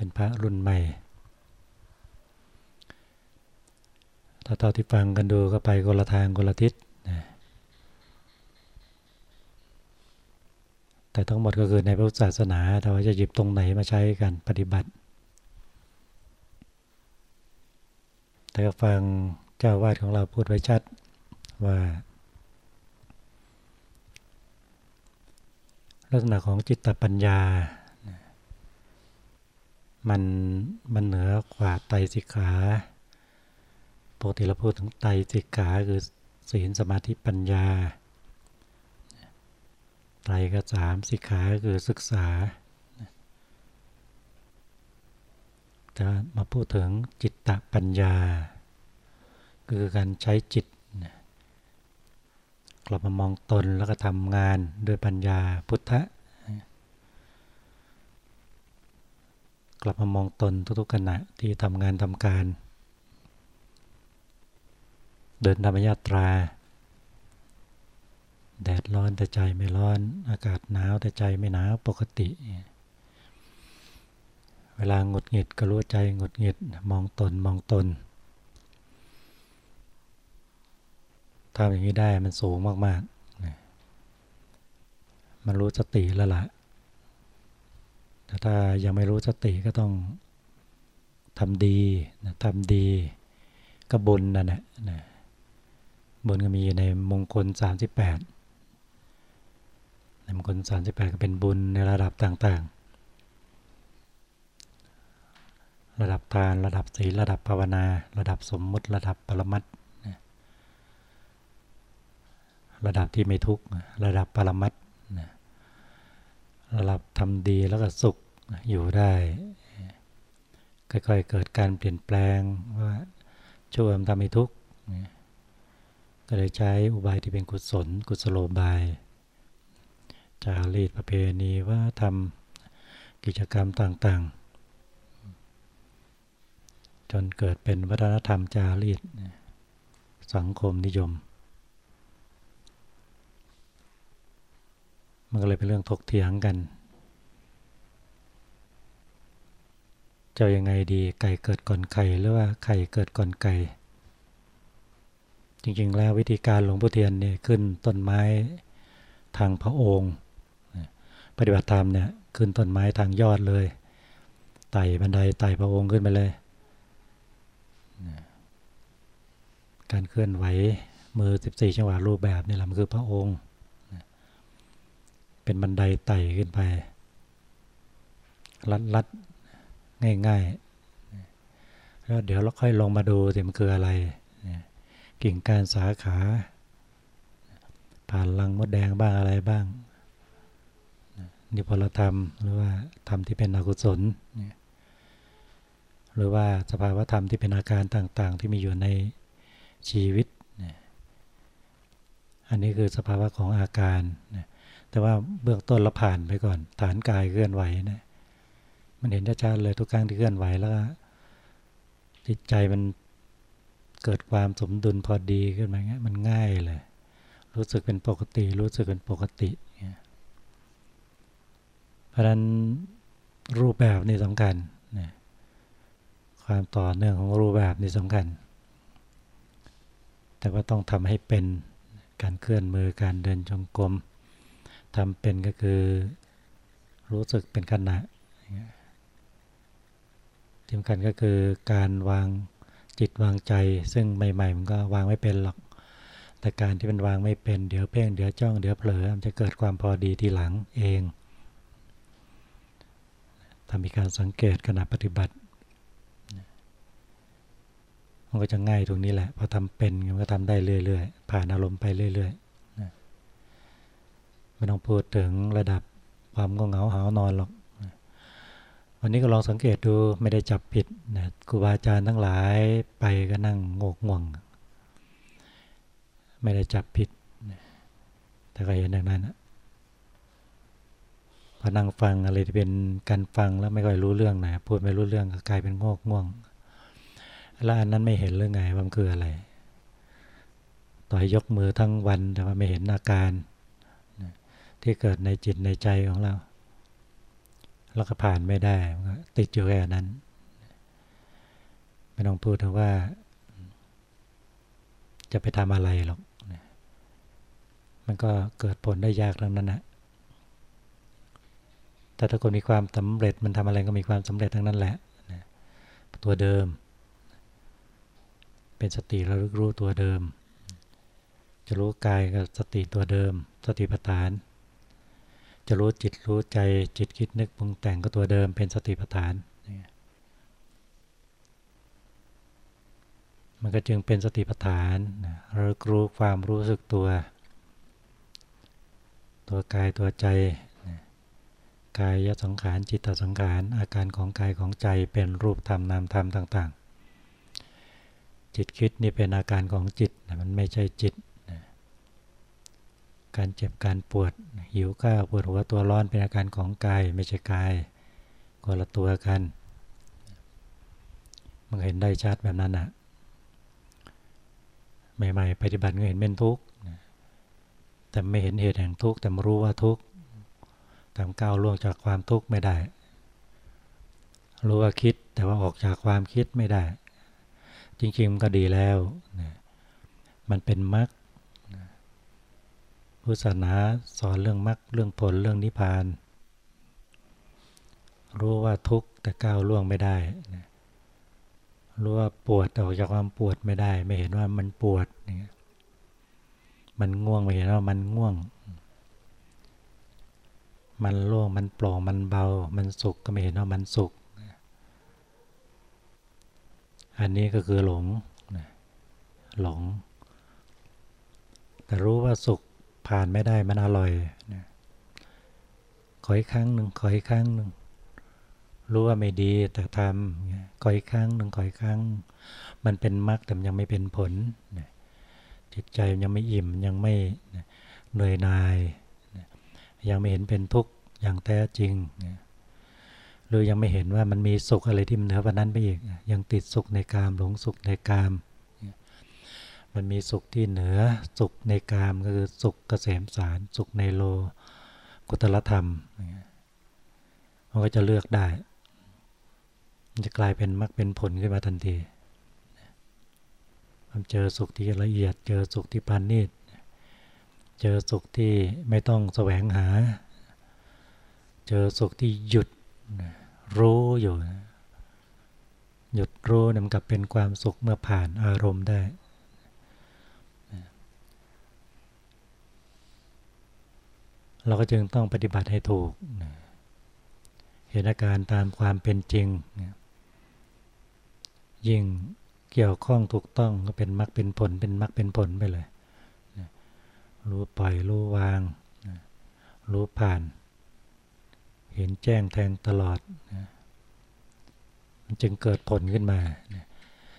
เป็นพระรุ่นใหม่ ถ้าเท่าที่ฟังกันดูก็ไปคนละทางคนละทิศนะแต่ทั้งหมดก็คือในพระศาสนาแต่ว่าจะหยิบตรงไหนมาใช้กันปฏิบัติ แต่ก็ฟังเจ้าวาดของเราพูดไว้ชัดว่าลักษณะของจิตตปัญญา มันมันเหนือกว่าไตสิกขาปกติเราพูดถึงไตสิกขาคือศีลสมาธิปัญญา ไตรก็สามสิกขาคือศึกษาจะมาพูดถึงจิตตปัญญา คือการใช้จิตกลับมามองตนแล้วก็ทำงานด้วยปัญญาพุทธะ กลับมามองตนทุกๆขณะที่ทำงานทำการ เดินธรรมยาตรา แดดร้อนแต่ใจไม่ร้อน อากาศหนาวแต่ใจไม่หนาวปกติ เวลาหงุดหงิดก็รู้ใจหงุดหงิดมองตนมองตนทำอย่างนี้ได้มันสูงมากๆ มันรู้สติแล้วละ่ะ ถ้ายังไม่รู้สติก็ต้องทำดีนะทำดีก็บุญนั่นแหละนะบุญก็มีในมงคล 38 ในมงคล 38 ก็เป็นบุญในระดับต่างๆ ระดับทานระดับศีลระดับภาวนา ระดับสมมุติระดับปรมัตถระดับที่ไม่ทุกข์ระดับปรมัตระ ดับทำดีแล้วก็สุขอยู่ได้ค่อยๆเกิดการเปลี่ยนแปลงว่าช่วยทำให้ทุกข์ก็เลยใช้อุบายที่เป็นกุศล กุศโลบาย จารีตประเพณีว่าทำกิจกรรมต่างๆ จนเกิดเป็นวัฒนธรรมจารีตสังคมนิยม มันก็เลยเป็นเรื่องถกเถียงกันเจ้ายังไงดีไก่เกิดก่อนไข่หรือว่าไข่เกิดก่อนไก่จริงๆ แล้ววิธีการหลวงพ่อเทียนเนี่ยขึ้นต้นไม้ทางพระองค์ปฏิบัติธรรมเนี่ยขึ้นต้นไม้ทางยอดเลยไต่บันไดไต่พระองค์ขึ้นไปเลย การเคลื่อนไหวมือ 14 จังหวะรูปแบบนี่แหละมันคือพระองค์ เป็นบันไดไต่ขึ้นไป ลัดลัดง่ายๆ แล้วเดี๋ยวเราค่อยลงมาดูสิมันคืออะไร กิ่งการสาขา ผ่านลังมดแดงบ้างอะไรบ้างนี่พอเราทำหรือว่าทำที่เป็นอกุศล หรือว่าสภาวะธรรมที่เป็นอาการต่างๆ ที่มีอยู่ในชีวิต อันนี้คือสภาวะของอาการนะ แต่ว่าเบื้องต้นเราผ่านไปก่อน ฐานกายเคลื่อนไหวนะมันเห็นชัดๆเลยทุกครั้งที่เคลื่อนไหวแล้วจิตใจมันเกิดความสมดุลพอดีขึ้นมาเงี้ยมันง่ายเลย รู้สึกเป็นปกติ รู้สึกเป็นปกติเพราะฉะนั้นรูปแบบนี่สำคัญนะความต่อเนื่องของรูปแบบนี่สำคัญ แต่ว่าต้องทำให้เป็นการเคลื่อนมือการเดินจงกรม ทำเป็นก็คือรู้สึกเป็นขณะที่สำคัญก็คือการวางจิตวางใจ ซึ่งใหม่ๆมันก็วางไม่เป็นหรอก แต่การที่มันวางไม่เป็นเดี๋ยวเพ่งเดี๋ยวจ้องเดี๋ยวเผลอมันจะเกิดความพอดีทีหลังเองทำมีการสังเกตขณะปฏิบัติมันก็จะง่ายตรงนี้แหละพอทำเป็นมันก็ทำได้เรื่อยๆผ่านอารมณ์ไปเรื่อยๆ ไม่ต้องพูดถึงระดับความง่วงเหงาหานอนหรอกวันนี้ก็ลองสังเกตดูไม่ได้จับผิดนะครูบาอาจารย์ทั้งหลายไปก็นั่งงกง่วง ไม่ได้จับผิด แต่ก็เห็นอย่างนั้นนะพอนั่งฟังอะไรที่เป็นการฟังแล้วไม่ค่อยรู้เรื่องนะพูดไม่รู้เรื่องก็กลายเป็นงกง่วง แล้วอันนั้นไม่เห็นเรื่องไงว่ามันคืออะไร ต่อยยกมือทั้งวันแต่ว่าไม่เห็นอาการ ที่เกิดในจิตในใจของเรา แล้วก็ผ่านไม่ได้ ติดอยู่แค่นั้น ไม่ต้องพูดถึงว่า จะไปทำอะไรหรอก มันก็เกิดผลได้ยากทั้งนั้นนะแต่ถ้าคนมีความสำเร็จมันทำอะไรก็มีความสำเร็จทั้งนั้นแหละตัวเดิม เป็นสติระลึกรู้ตัวเดิม จะรู้กายก็สติตัวเดิม สติปัฏฐาน จะรู้จิตรู้ใจจิตคิดนึกปรุงแต่งก็ตัวเดิมเป็นสติปัฏฐาน มันก็จึงเป็นสติปัฏฐานระลึกรู้ความรู้สึกตัว ตัวกายตัวใจกายสังขารจิตสังขารอาการของกายของใจเป็นรูปธรรมนามธรรมต่าง ๆ จิตคิดนี่เป็นอาการของจิตมันไม่ใช่จิต การเจ็บการปวด หิวข้าวปวดหัวตัวร้อนเป็นอาการของกายไม่ใช่กายคนละตัวกันมันเห็นได้ชัดแบบนั้นอะใหม่ๆปฏิบัติก็เห็นเป็นทุกข์แต่ไม่เห็นเหตุแห่งทุกข์แต่รู้ว่าทุกข์ทำก้าวล่วงจากความทุกข์ไม่ได้ รู้ว่าคิดแต่ว่าออกจากความคิดไม่ได้ จริงๆมันก็ดีแล้ว มันเป็นมรรค พุทธศาสนาสอนเรื่องมรรคเรื่องผลเรื่องนิพพาน รู้ว่าทุกข์แต่ก้าวล่วงไม่ได้ รู้ว่าปวดออกจากความปวดไม่ได้ ไม่เห็นว่ามันปวดมันง่วงไม่เห็นว่ามันง่วง มันโล่งมันโปร่งมันเบา มันสุขก็ไม่เห็นว่ามันสุข อันนี้ก็คือหลงหลงแต่รู้ว่าสุขานไม่ได้มันอร่อยขออีกครั้งหนึ่งขออีกครั้งหนึ่งรู้ว่าไม่ดีแต่ทำขออีกครั้งหนึ่งขออีกครั้ง มันเป็นมรรคแต่ยังไม่เป็นผลจิตใจยังไม่อิ่มยังไม่เหนื่อยนายยังไม่เห็นเป็นทุกข์อย่างแท้จริงหรือยังไม่เห็นว่ามันมีสุขอะไรที่มันเหนือกว่านั้นไปอีก ยังติดสุขในกามหลงสุขในกาม มันมีสุขที่เหนือสุขในกามก็คือสุขเกษมสาร สุขในโลกุตลธรรมมันก็จะเลือกได้ มันจะกลายเป็นมรรคเป็นผลขึ้นมาทันทีมันเจอสุขที่ละเอียด เจอสุขที่ปานนีตเจอสุขที่ไม่ต้องแสวงหา เจอสุขที่หยุดรู้อยู่ หยุดรู้นำกับเป็นความสุขเมื่อผ่านอารมณ์ได้ เราก็จึงต้องปฏิบัติให้ถูก เห็นอาการตามความเป็นจริง ยิ่งเกี่ยวข้องถูกต้องก็เป็นมรรคเป็นผล เป็นมรรคเป็นผลไปเลย รู้ปล่อยรู้วาง รู้ผ่าน เห็นแจ้งแทงตลอด มันจึงเกิดผลขึ้นมา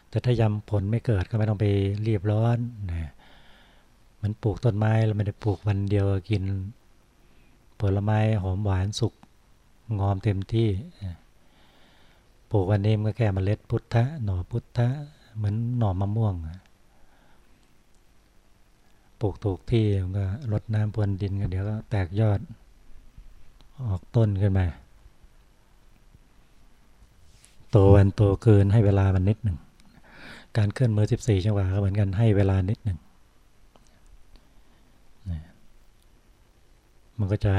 แต่ถ้ายำผลไม่เกิดก็ไม่ต้องไปรีบร้อน มันปลูกต้นไม้เราไม่ได้ปลูกวันเดียวกิน ผลไม้หอมหวานสุกงอมเต็มที่ปลูกวันนี้มันก็แค่มเมล็ดพุทธะหน่อพุทธะเหมือนหน่อมะม่วงปลูกถูกที่มันก็ลดน้ำพรวนดินกันเดี๋ยวก็แตกยอด ออกต้นขึ้นมาโตวันโตเกินให้เวลามันนิดหนึ่งการเคลื่อนมือ 14 จังหวะก็เหมือนกันให้เวลานิดหนึ่ง มันก็จะ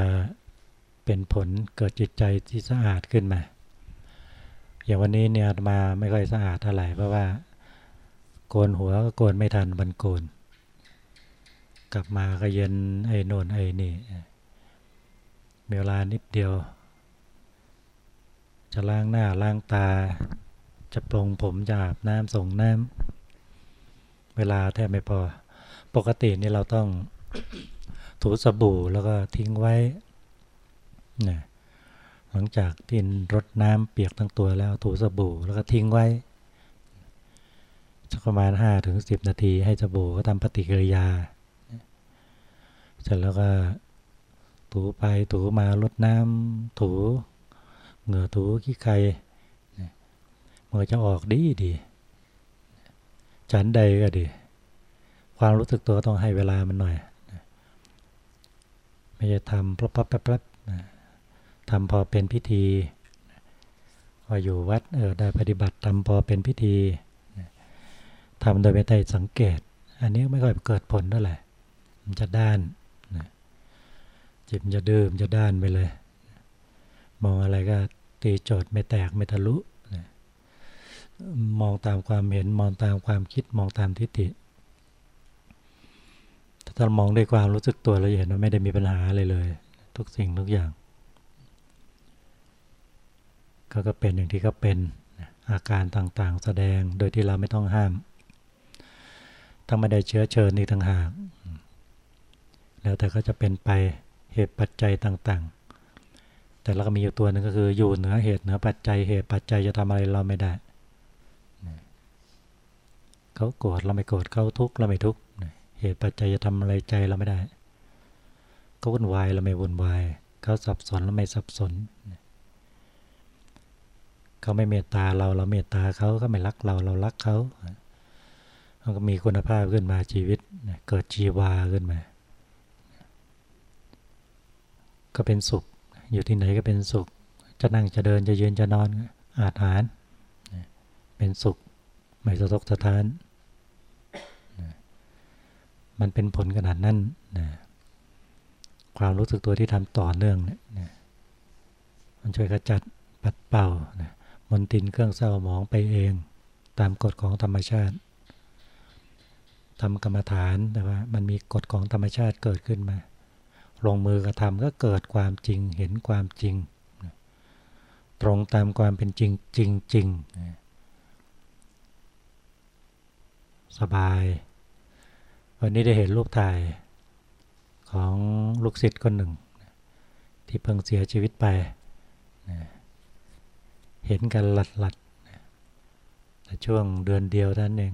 เป็นผลเกิดจิตใจที่สะอาดขึ้นมา อย่างวันนี้เนี่ยมาไม่ค่อยสะอาดเท่าไหร่เพราะว่า โกนหัวก็โกนไม่ทันบันโกน กลับมาก็เย็นไอ้โนนไอ้นี่มีเวลานิดเดียว จะล้างหน้าล้างตา จะปรงผมจะอาบน้ำส่งน้ำเวลาแทบไม่พอ ปกตินี่เราต้อง ถูสบู่แล้วก็ทิ้งไว้นะหลังจากที่รดน้ำเปียกทั้งตัวแล้วถูสบู่แล้วก็ทิ้งไว้สักประมาณ5-10ถึงนาที ให้สบู่ก็ทำปฏิกิริยา เสร็จแล้วก็ถูไปถูมาลดน้ำถูเหงื่อถูขี้ไข่มันจะออกดีดีฉันใดก็ดี ความรู้สึกตัวต้องให้เวลามันหน่อย ไม่จะทำปั๊บปั๊บปั๊บปั๊บทำพอเป็นพิธีวออยู่วัดเออได้ปฏิบัติทำพอเป็นพิธีทำโดยไม่ได้สังเกต อันนี้ไม่ค่อยเกิดผลเท่าไหร่มันจะด้านจิตมันจะดื้อมันจะด้านไปเลย มองอะไรก็ตีโจทย์ไม่แตกไม่ทะลุมองตามความเห็นมองตามความคิดมองตามทิฏฐิ ถ้ามองด้วยความรู้สึกตัวเราจะเห็นว่าไม่ได้มีปัญหาเลยเลย ทุกสิ่งทุกอย่างก็ก็เป็นอย่างที่เขาเป็นอาการต่างๆ แสดงโดยที่เราไม่ต้องห้ามทั้งไม่ได้เชื้อเชิญนี่ต่างหากแล้วแต่ก็จะเป็นไปเหตุปัจจัยต่างๆ แต่เราก็มีอยู่ตัวหนึ่งก็คืออยู่เหนือเหตุเหนือปัจจัยเหตุปัจจัยจะทำอะไรเราไม่ได้เขาโกรธเราไม่โกรธเขาทุกข์เราไม่ทุกข์ เหตุปัจจัยจะทำอะไรใจเราไม่ได้เขาวุ่นวายเราไม่วุ่นวายเขาสับสนเราไม่สับสนเขาไม่เมตตาเราเราเมตตาเขาเขาไม่รักเราเรารักเขาเขาก็มีคุณภาพขึ้นมาชีวิตเกิดชีวาขึ้นมา ก็เป็นสุข อยู่ที่ไหนก็เป็นสุข จะนั่งจะเดินจะยืนจะนอนอาหารเป็นสุข ไม่สะทกสะท้าน มันเป็นผลขนาดนั้นนะความรู้สึกตัวที่ทำต่อเนื่องเนี่ยมันช่วยกระจัดปัดเป่านะมนตินเครื่องเศร้าหมองไปเอง ตามกฎของธรรมชาติทำกรรมฐานแต่ว่ามันมีกฎของธรรมชาติเกิดขึ้นมา ลงมือกระทำก็เกิดความจริงเห็นความจริง ตรงตามความเป็นจริงจริงจริงสบาย วันนี้ได้เห็นรูปถ่ายของลูกศิษย์คนหนึ่ง ที่เพิ่งเสียชีวิตไป เห็นกันหลัดหลัดแต่ช่วงเดือนเดียวนั้นเอง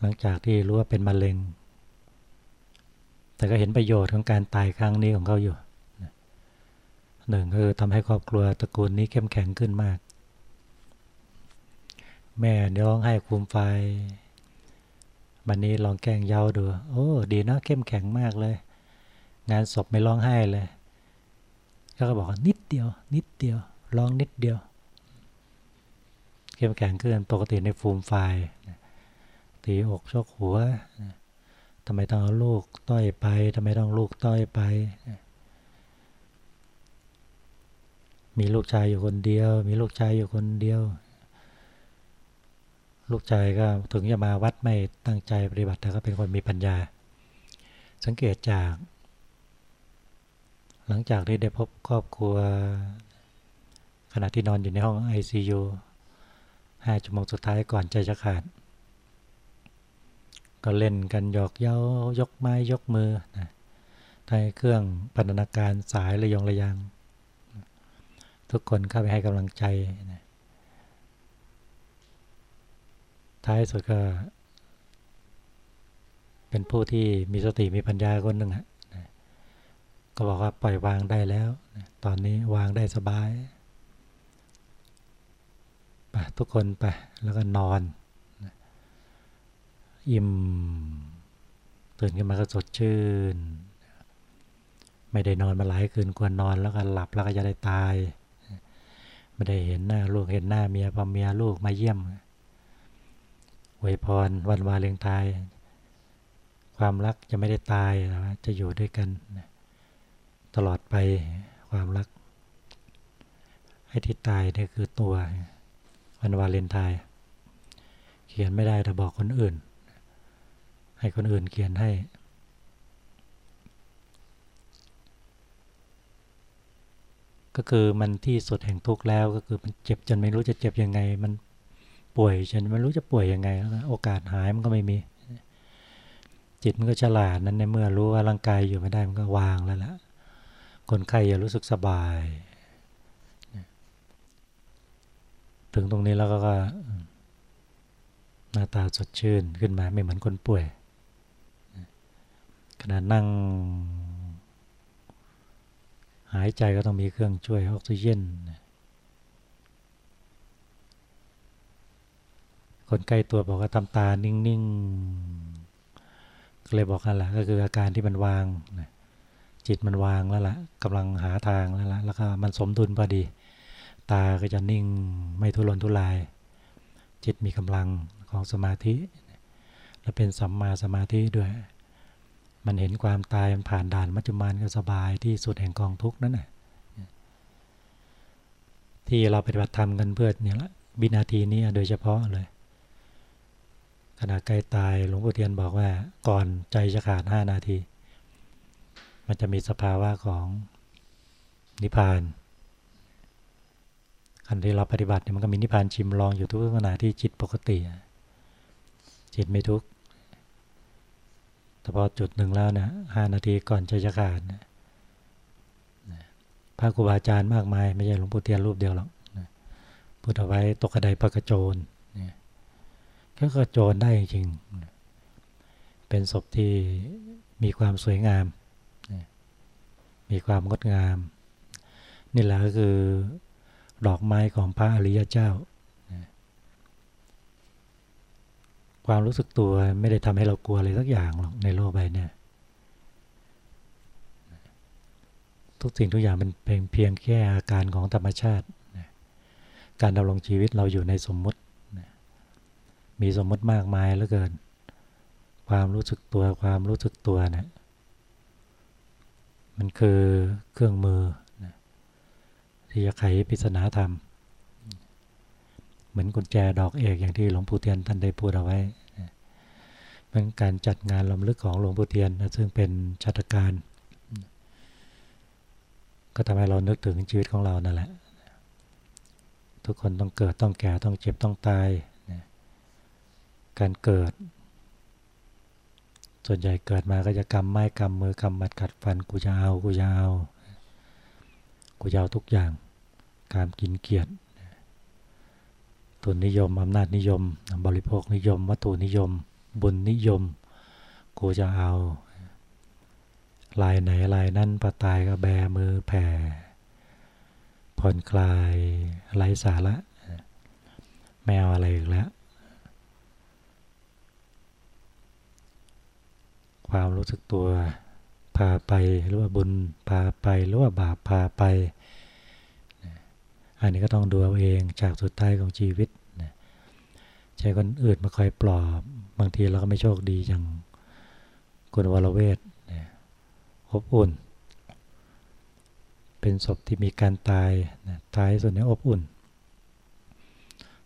หลังจากที่รู้ว่าเป็นมะเร็ง แต่ก็เห็นประโยชน์ของการตายครั้งนี้ของเขาอยู่หนึ่งคือทำให้ครอบครัวตระกูลนี้เข้มแข็งขึ้นมาก แม่ร้องให้คุมไฟ วันนี้ลองแกล้งเย้าดู โอ้ ดีนะเข้มแข็งมากเลย งานศพไม่ร้องไห้เลย ก็บอกนิดเดียว นิดเดียว ร้องนิดเดียว เข้มแข็งขึ้นปกติในฟูมไฟตีอกชกหัวทำไมต้องเอาลูกต้อยไปทำไมต้องลูกต้อยไป มีลูกชายอยู่คนเดียว มีลูกชายอยู่คนเดียว ลูกชายก็ถึงจะมาวัดไม่ตั้งใจปฏิบัติแต่ก็เป็นคนมีปัญญา สังเกตจาก หลังจากที่ได้พบครอบครัว ขณะที่นอนอยู่ในห้อง ICU ห้าชั่วโมงสุดท้ายก่อนใจจะขาด ก็เล่นกันหยอกเย้ายกไม้ยกมือนะใช้เครื่องพันธนาการสายระยงระยาง ทุกคนเข้าไปให้กำลังใจนะ ท้ายสุดก็ เป็นผู้ที่มีสติมีปัญญาคนหนึ่งอะก็บอกว่าปล่อยวางได้แล้ว ตอนนี้วางได้สบายไปทุกคนไป แล้วก็นอน อิ่มตื่นขึ้นมาก็สดชื่น ไม่ได้นอนมาหลายคืนควรนอนแล้วก็หลับแล้วก็จะได้ตาย ไม่ได้เห็นหน้าลูกเห็นหน้าเมียพอเมียลูกมาเยี่ยม อวยพรวันวาเลงตายความรักจะไม่ได้ตายนะจะอยู่ด้วยกัน ตลอดไปความรัก ให้ที่ตายนี่คือตัววันวาเลนไทน์เขียนไม่ได้แต่บอกคนอื่น ให้คนอื่นเขียนให้ ก็คือมันที่สุดแห่งทุกข์แล้วก็คือมันเจ็บจนไม่รู้จะเจ็บยังไงมัน ป่วยจนไม่รู้จะป่วยยังไงแล้วโอกาสหายมันก็ไม่มี จิตมันก็ฉลาดนั้นในเมื่อรู้ว่าร่างกายอยู่ไม่ได้มันก็วางแล้วละคนไข้อย่ารู้สึกสบาย ถึงตรงนี้แล้วก็หน้าตาสดชื่นขึ้นมาไม่เหมือนคนป่วยขณะนั่ง หายใจก็ต้องมีเครื่องช่วยออกซิเจน คนใกล้ตัวบอกว่าทำตานิ่งๆก็เลยบอกกันแหละก็คืออาการที่มันวางจิตมันวางแล้วล่ะกำลังหาทางแล้วล่ะแล้วก็มันสมดุลพอดี ตาก็จะนิ่งไม่ทุรนทุราย จิตมีกำลังของสมาธิ และเป็นสัมมาสมาธิด้วย มันเห็นความตายมันผ่านด่านมัจจุบันก็สบายที่สุดแห่งกองทุกข์นั่นแหละที่เราปฏิบัติธรรมกันเพื่อเนี่ยละวินาทีนี้โดยเฉพาะเลย ขณะใกล้ตายหลวงพ่เทียนบอกว่าก่อนใจจะขาดห้านาที มันจะมีสภาวะของนิพพานคันที่เราปฏิบัติเนี่ยมันก็มีนิพพานชิมลองอยู่ทุกขณะที่จิตปกติ จิตไม่ทุกข์แต่พอจุดหนึ่งแล้วนะห้านาทีก่อนใจจะขาดนะพระครูบาอาจารย์มากมาย ไม่ใช่หลวงปู่เทียนรูปเดียวหรอกพูดเอาไว้ตกกระไดปะกระโจน ก็กระโจนได้จริง เป็นศพที่มีความสวยงาม มีความงดงาม นี่แหละก็คือดอกไม้ของพระอริยเจ้า ความรู้สึกตัวไม่ได้ทำให้เรากลัวอะไรสักอย่างหรอกในโลกใบนี้ทุกสิ่งทุกอย่างมันเป็นเพียงแค่อาการของธรรมชาติ การดำรงชีวิตเราอยู่ในสมมติ มีสมมติมากมายเหลือเกิน ความรู้สึกตัวความรู้สึกตัวเนะี่ยมันคือเครื่องมือที่จะไขปริศนาธรรม เหมือนกุญแจดอกเอกอย่างที่หลวงปู่เทียนท่านได้พูดเอาไว้เป็นการจัดงานลำลึกของหลวงปู่เทียนนะซึ่งเป็นชัตการ ก็ทำให้เรานึกถึงชีวิตของเรานั่นแหละ ทุกคนต้องเกิดต้องแก่ต้องเจ็บต้องตาย การเกิด ส่วนใหญ่เกิดมาก็จะกำไม้กำมือกำมัดกัดฟันกูจะเอากูจะเอากูจะเอาทุกอย่าง การกินเกียรติตุนนิยมอำนาจนิยม บริโภคนิยม วัตถุนิยม บุญนิยมกูจะเอา ลายไหนลายนั้นปะตายก็แบมือแผ่ ผ่อนคลายไร้สาระไม่เอาอะไรอีกแล้ว ความรู้สึกตัวพาไปหรือว่าบุญพาไปหรือว่าบาปพาไป อันนี้ก็ต้องดูเอาเองจากสุดท้ายของชีวิตใช้คนอื่นมาคอยปลอบบางทีเราก็ไม่โชคดีอย่างคุณวรเวทอบอุ่น เป็นศพที่มีการตายตายส่วนนี้อบอุ่น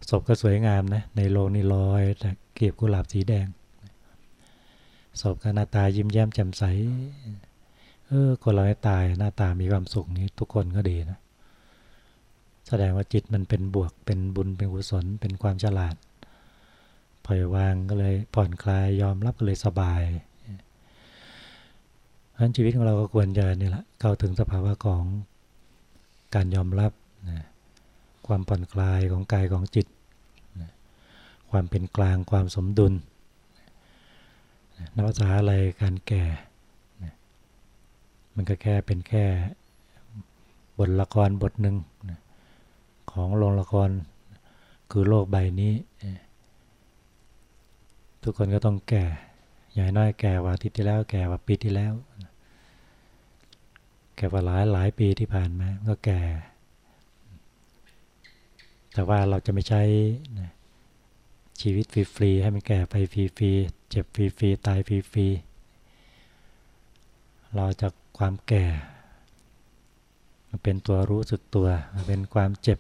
ศพก็สวยงามนะในโลงนี่ลอยแต่เก็บกุหลาบสีแดง ศพก็หน้าตายิ้มแย้มแจ่มใส เออ คนเราไม่ตายหน้าตามีความสุขนี้ทุกคนก็ดีนะ แสดงว่าจิตมันเป็นบวก เป็นบุญ เป็นกุศล เป็นความฉลาด ปล่อยวางก็เลยผ่อนคลาย ยอมรับก็เลยสบายฉะนั้นชีวิตของเราก็ควรจะนี่แหละเข้าถึงสภาวะของการยอมรับนะความผ่อนคลายของกายของจิตนะความเป็นกลางความสมดุล นภาษาอะไรการแก่มันก็แค่เป็นแค่บทละครบทหนึ่งของโรงละครคือโลกใบนี้ ทุกคนก็ต้องแก่ใหญ่น้อยแก่กว่าทิศที่แล้วแก่กว่าปีที่แล้ว แก่กว่าหลายหลายปีที่ผ่านมาก็แก่ แต่ว่าเราจะไม่ใช้ ชีวิตฟรีๆให้มันแก่ไปฟรีๆเจ็บฟรีๆตายฟรีๆเราจะความแก่มันเป็นตัวรู้สึกตัวมันเป็นความเจ็บ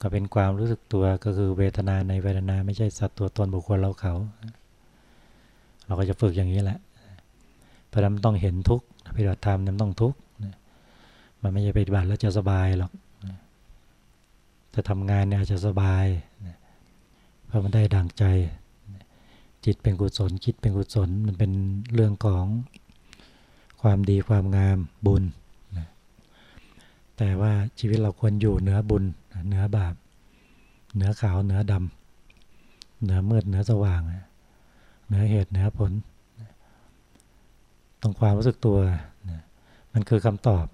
ก็เป็นความรู้สึกตัวก็คือเวทนาในเวทนาไม่ใช่สัตว์ตัวตนบุคคลเราเขา เราก็จะฝึกอย่างนี้แหละเพราะนั้นต้องเห็นทุกข์ปฏิบัติธรรมนั้นต้องทุกข์มันไม่ใช่ปฏิบัติแล้วจะสบายหรอกจะทำงานเนี่ยจะสบายเพราะมันได้ดังใจ จิตเป็นกุศลคิดเป็นกุศลมันเป็นเรื่องของความดีความงามบุญแต่ว่าชีวิตเราควรอยู่เหนือบุญเหนือบาปเหนือขาวเหนือดำเหนือมืดเหนือสว่างเหนือเหตุเหนือผลตรงความรู้สึกตัวมันคือคำตอบ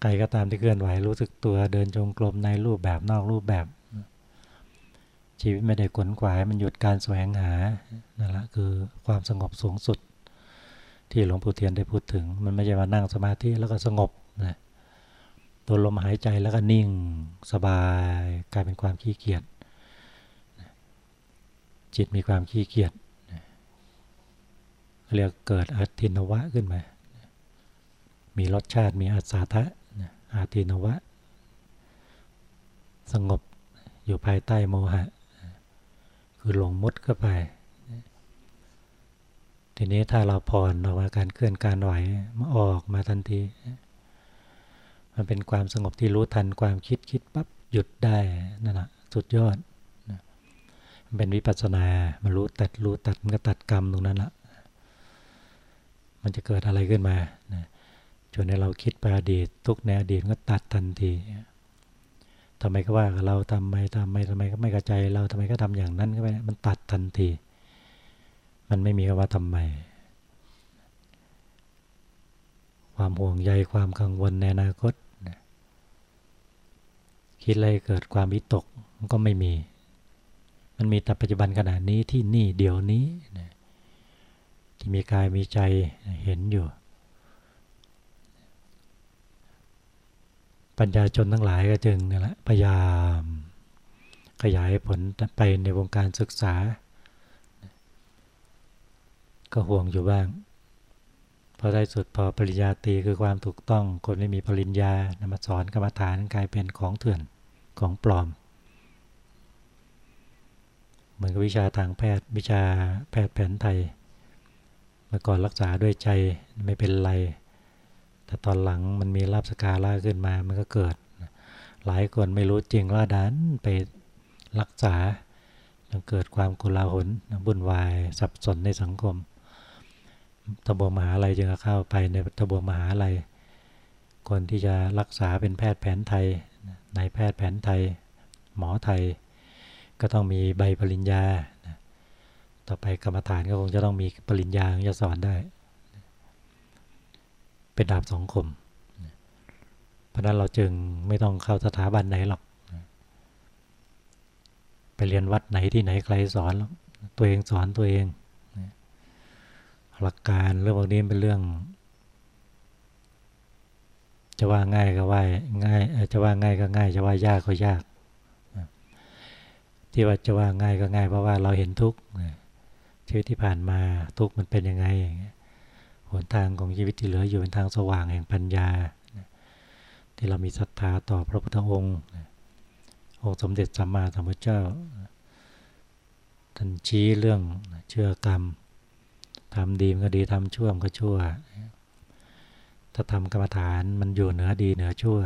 ใครก็ตามที่เคลื่อนไหวรู้สึกตัวเดินจงกรมในรูปแบบนอกรูปแบบ ชีวิตไม่ได้ขนขวายมันหยุดการแสวงหานั่นแหละคือความสงบสูงสุด ที่หลวงปู่เทียนได้พูดถึง มันไม่ใช่มานั่งสมาธิแล้วก็สงบนะตัวลมหายใจแล้วก็นิ่งสบายกลายเป็นความขี้เกียจจิตมีความขี้เกียจเรียกเกิดอาทินวะขึ้นมา มีรสชาติมีอาสาทะอาทินวะ สงบอยู่ภายใต้โมหะ คือหลงมุดเข้าไป ทีนี้ถ้าเราผ่อนออกมาการเคลื่อนการไหวมาออกมาทันที มันเป็นความสงบที่รู้ทันความคิดคิดปั๊บหยุดได้นั่นแหะสุดยอดมันเป็นวิปัสสนามันรู้ตัดรู้ตัดมันก็ตัดกรรมตรงนั้นละมันจะเกิดอะไรขึ้นมาจนในเราคิดไปอดีตทุกในอดีตก็ตัดทันที ทำไมก็ว่าเราทำไมทำไมทำไมก็ไม่กระจายเราทำไมก็ทำอย่างนั้นก็ไปมันตัดทันที มันไม่มีคำว่าทำไม ความห่วงใยความกังวลในอนาคตคิดอะไรเกิดความวิตกมันก็ไม่มี มันมีแต่ปัจจุบันขณะนี้ที่นี่เดี๋ยวนี้ที่มีกายมีใจเห็นอยู่ ปัญญาชนทั้งหลายก็จึงนี่แหละพยายาม ขยายผลไปในวงการศึกษา ก็ห่วงอยู่บ้างพอได้สุดพอปริญญาตรีคือความถูกต้อง คนไม่มีปริญญานำมาสอนกรรมฐานกลายเป็นของเถื่อนของปลอม เหมือนกับวิชาทางแพทย์วิชาแพทย์แผนไทยเมื่อก่อนรักษาด้วยใจไม่เป็นไร แต่ตอนหลังมันมีลาบสกาล่าขึ้นมามันก็เกิด หลายคนไม่รู้จริงว่าดันไปรักษาจนเกิดความกุลาหลบุ่นวายสับสนในสังคมตบวมหาลัยจึงเข้าไปในตบวมหาลัยคนที่จะรักษาเป็นแพทย์แผนไทยในแพทย์แผนไทย หมอไทย ก็ต้องมีใบปริญญา ต่อไปกรรมฐานก็คงจะต้องมีปริญญาจะสอนได้ เป็นดาบสองคม เพราะนั้นเราจึงไม่ต้องเข้าสถาบันไหนหรอก ไปเรียนวัดไหนที่ไหนใครสอนตัวเองสอนตัวเอง หลักการเรื่องพวกนี้เป็นเรื่อง จะว่าง่ายก็ว่าง่าย จะว่าง่ายก็ง่าย จะว่ายากก็ยาก ที่ว่าจะว่าง่ายก็ง่ายเพราะว่าเราเห็นทุกชีวิตที่ผ่านมาทุกมันเป็นยังไงอย่างนี้ หนทางของชีวิตที่เหลืออยู่เป็นทางสว่างแห่งปัญญา ที่เรามีศรัทธาต่อพระพุทธองค์องค์สมเด็จสัมมาสัมพุทธเจ้าท่านชี้เรื่องเชื่อกรรมทำดีมันก็ดีทำชั่วมันก็ชั่ว ถ้าทำกรรมฐานมันอยู่เหนือดีเหนือชั่ว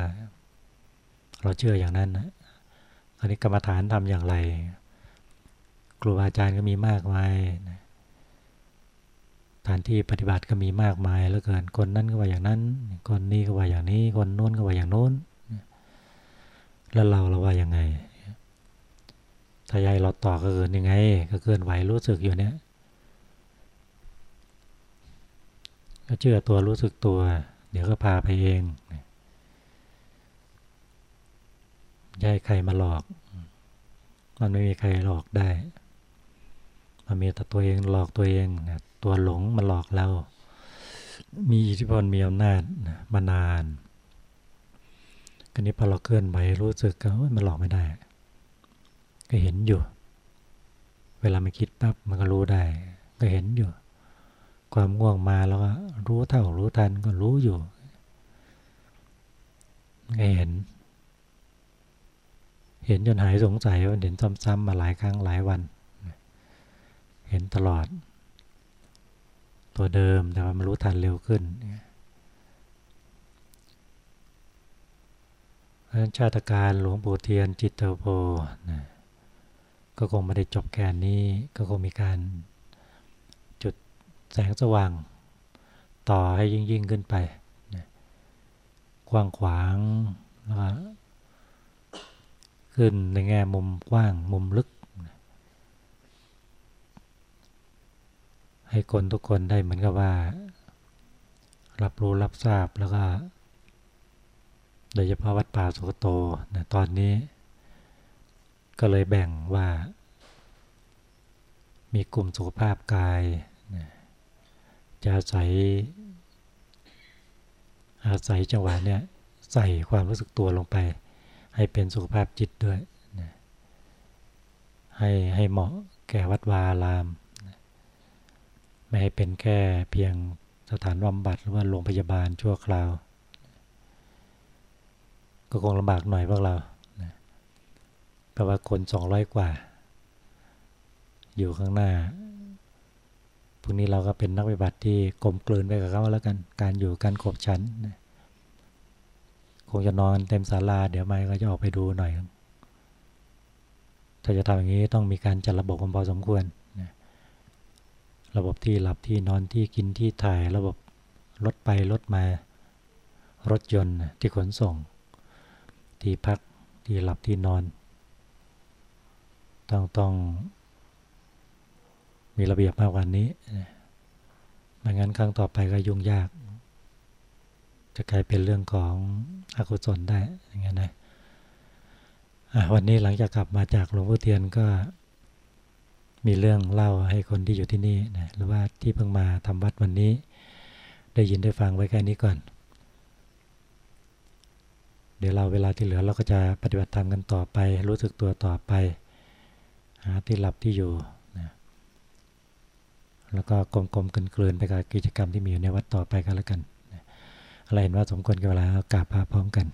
เราเชื่ออย่างนั้นนะอันนี้กรรมฐานทำอย่างไร ครูบาอาจารย์ก็มีมากมายนะ ถานที่ปฏิบัติก็มีมากมายแล้วเกินคนนั้นก็ว่าอย่างนั้น คนนี้ก็ว่าอย่างนี้ คนโน้นก็ว่าอย่างโน้น แล้วเราเราว่ายังไง ถ้าใหญ่เราต่อก็เกินยังไง ก็เกินไหวรู้สึกอยู่เนี่ยก็เชื่อตัวรู้สึกตัว เดี๋ยวก็พาไปเองย่ายใครมาหลอก มันไม่มีใครหลอกได้ มันมีแต่ตัวเองหลอกตัวเองนะ ตัวหลงมันหลอกเรา มีอิทธิพลมีอำนาจมานานก็นี้พอเราเคลื่อนไหวรู้สึกก็มันหลอกไม่ได้ ก็เห็นอยู่ เวลามันคิดปั๊บมันก็รู้ได้ ก็เห็นอยู่ ความง่วงมาแล้วก็รู้เท่ารู้ทันก็รู้อยู่ก็เห็น เห็นจนหายสงสัยว่าเห็นซ้ำๆมาหลายครั้งหลายวัน เห็นตลอด ตัวเดิมแต่ว่ามันรู้ทันเร็วขึ้นเพราะฉะนั้นชาติการหลวงปู่เทียนจิตเตโพนะก็คงไม่ได้จบแค่นี้ก็คงมีการจุดแสงสว่างต่อให้ยิ่งยิ่งขึ้นไปนะกว้างขวางแล้วขึ้นในแง่มุมกว้างมุมลึก ให้คนทุกคนได้เหมือนกับว่า รับรู้รับทราบแล้วก็ โดยเฉพาะวัดป่าสุกโตนะตอนนี้ ก็เลยแบ่งว่า มีกลุ่มสุขภาพกายนะจะอาศัยอาศัยจังหวะเนี่ยใส่ความรู้สึกตัวลงไป ให้เป็นสุขภาพจิตด้วยนะให้ให้เหมาะแก่วัดวาลาม ไม่ให้เป็นแค่เพียงสถานบำบัดหรือว่าโรงพยาบาลชั่วคราว ก็คงลำบากหน่อยพวกเราเพราะว่าคนสองร้อยกว่า อยู่ข้างหน้าพวกนี้เราก็เป็นนักปฏิบัติที่กลมกลืนไปกับเขาแล้วกัน การอยู่การขบชั้นนะคงจะนอนเต็มศาลาเดี๋ยวไม่ก็จะออกไปดูหน่อย ถ้าจะทำอย่างนี้ต้องมีการจัดระบบกันพอสมควร ระบบที่หลับที่นอนที่กินที่ถ่าย ระบบรถไปรถมา รถยนต์ที่ขนส่ง ที่พักที่หลับที่นอน ต้องต้อง มีระเบียบมากกว่านี้ไม่งั้นครั้งต่อไปก็ยุ่งยาก จะกลายเป็นเรื่องของอกุศลได้อย่างเงี้ยนะวันนี้หลังจากกลับมาจากหลวงพ่อเทียนก็ มีเรื่องเล่าให้คนที่อยู่ที่นี่นะหรือว่าที่เพิ่งมาทำวัดวันนี้ ได้ยินได้ฟังไว้แค่นี้ก่อน เดี๋ยวเราเวลาที่เหลือเราก็จะปฏิบัติธรรมกันต่อไป รู้สึกตัวต่อไป หาที่หลับที่อยู่นะแล้วก็กลมๆกลืนๆไปกับกิจกรรมที่มีอยู่ในวัดต่อไปก็แล้วกันอะไรเห็นว่าสมควรกับเวลากราบพระพร้อมกัน